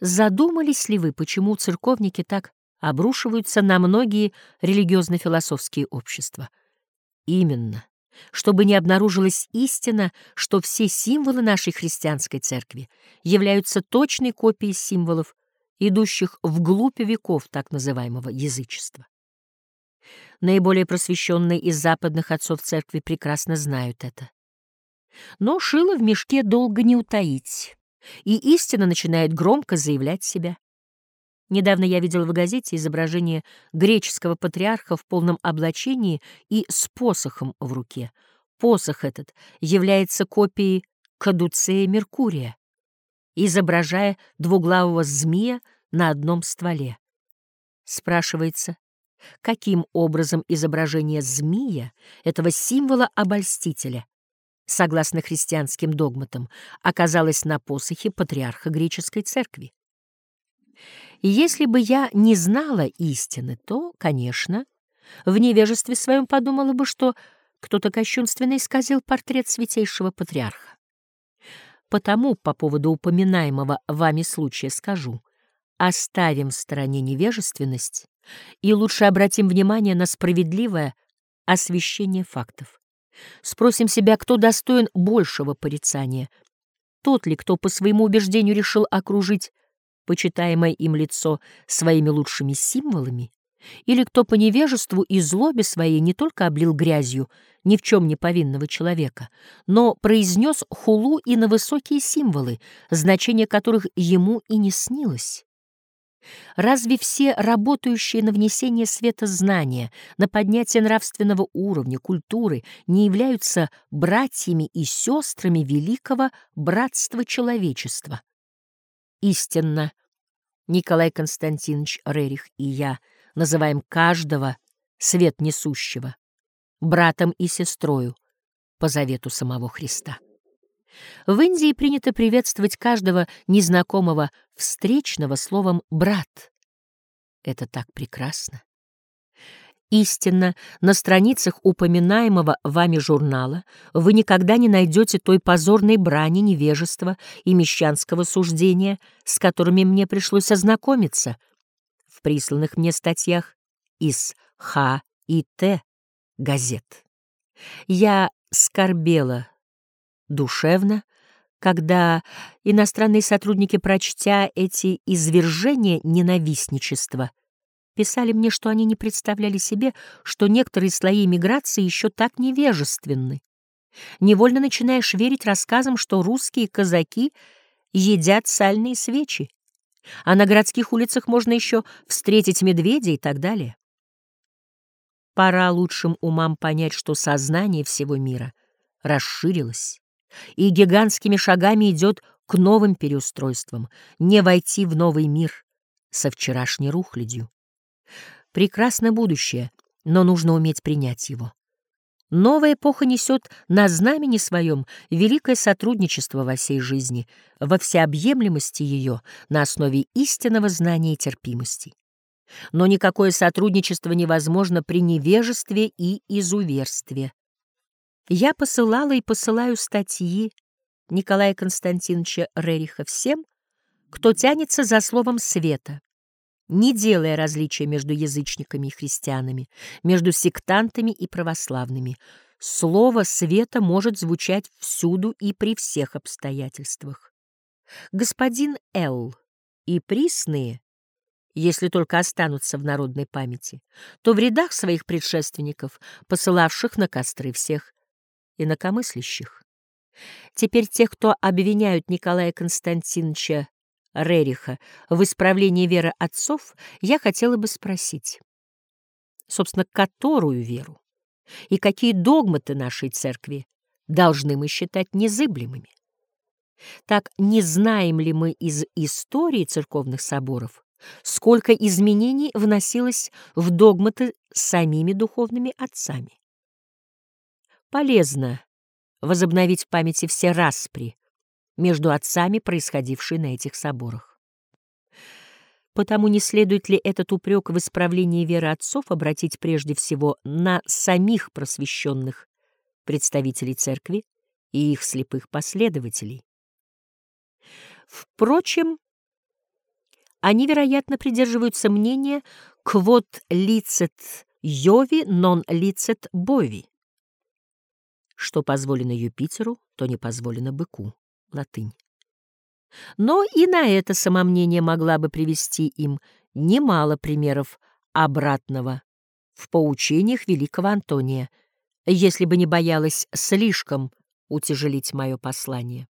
Задумались ли вы, почему церковники так обрушиваются на многие религиозно-философские общества? Именно, чтобы не обнаружилась истина, что все символы нашей христианской церкви являются точной копией символов, идущих вглубь веков так называемого язычества. Наиболее просвещенные из западных отцов церкви прекрасно знают это. Но шило в мешке долго не утаить, и истина начинает громко заявлять себя. Недавно я видел в газете изображение греческого патриарха в полном облачении и с посохом в руке. Посох этот является копией кадуцея Меркурия, изображая двуглавого змея на одном стволе. Спрашивается, каким образом изображение змея, этого символа обольстителя, согласно христианским догматам, оказалось на посохе патриарха греческой церкви. И если бы я не знала истины, то, конечно, в невежестве своем подумала бы, что кто-то кощунственно исказил портрет святейшего патриарха. Потому по поводу упоминаемого вами случая скажу, оставим в стороне невежественность и лучше обратим внимание на справедливое освещение фактов. Спросим себя, кто достоин большего порицания. Тот ли, кто по своему убеждению решил окружить почитаемое им лицо своими лучшими символами, или кто по невежеству и злобе своей не только облил грязью ни в чем не повинного человека, но произнес хулу и на высокие символы, значение которых ему и не снилось. Разве все работающие на внесение света знания, на поднятие нравственного уровня, культуры не являются братьями и сестрами великого братства человечества? Истинно, Николай Константинович Рерих и я называем каждого свет несущего братом и сестрою по завету самого Христа. В Индии принято приветствовать каждого незнакомого встречного словом «брат». Это так прекрасно. Истинно, на страницах упоминаемого вами журнала вы никогда не найдете той позорной брани невежества и мещанского суждения, с которыми мне пришлось ознакомиться в присланных мне статьях из Х и Т газет. Я скорбела душевно, когда иностранные сотрудники, прочтя эти извержения ненавистничества, писали мне, что они не представляли себе, что некоторые слои миграции еще так невежественны. Невольно начинаешь верить рассказам, что русские казаки едят сальные свечи, а на городских улицах можно еще встретить медведя и так далее. Пора лучшим умам понять, что сознание всего мира расширилось и гигантскими шагами идет к новым переустройствам, не войти в новый мир со вчерашней рухлядью. Прекрасное будущее, но нужно уметь принять его. Новая эпоха несет на знамени своем великое сотрудничество во всей жизни, во всеобъемлемости ее, на основе истинного знания и терпимости. Но никакое сотрудничество невозможно при невежестве и изуверстве. Я посылала и посылаю статьи Николая Константиновича Рериха всем, кто тянется за словом света, не делая различия между язычниками и христианами, между сектантами и православными. Слово света может звучать всюду и при всех обстоятельствах. Господин Л. и присные, если только останутся в народной памяти, то в рядах своих предшественников, посылавших на костры всех инакомыслящих. Теперь тех, кто обвиняют Николая Константиновича Рериха в исправлении веры отцов, я хотела бы спросить, собственно, которую веру и какие догматы нашей церкви должны мы считать незыблемыми? Так не знаем ли мы из истории церковных соборов, сколько изменений вносилось в догматы самими духовными отцами? Полезно возобновить в памяти все распри между отцами, происходившие на этих соборах. Потому не следует ли этот упрек в исправлении веры отцов обратить прежде всего на самих просвещенных представителей церкви и их слепых последователей? Впрочем, Они, вероятно, придерживаются мнения «quod licet Йови non licet бови» что позволено Юпитеру, то не позволено быку. Латынь. Но и на это самомнение могла бы привести им немало примеров обратного в поучениях великого Антония, если бы не боялась слишком утяжелить мое послание.